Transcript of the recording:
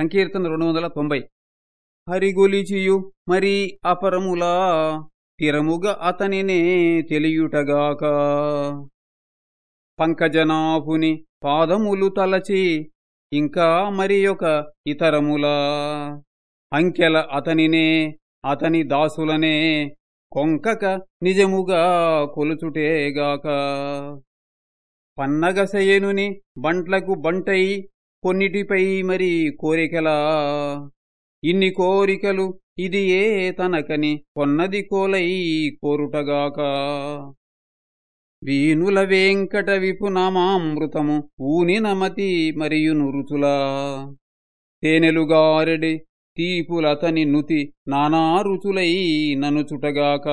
సంకీర్తన రెండు వందల తొంభై. హరిగొలిచియు మరీ అపరములా తిరముగా అతనినే తెలియుటగాక. పంకజనాపుని పాదములు తలచి ఇంకా మరి ఒక ఇతరములా. అంకెల అతనినే అతని దాసులనే కొంకక నిజముగా కొలుచుటేగాక. పన్నగసయనుని బంట్లకు బంటై కొన్నిటిపై మరి కోరికలా? ఇన్ని కోరికలు ఇది ఏ తనకని? కొన్నది కోలై కోరుటగాక. వీనుల వెంకట విపునామామృతము ఊని నమతి మరియు నురుచులా తేనెలుగారెడి తీపులతని నుతి నానా రుచులై ననుచుటగాక.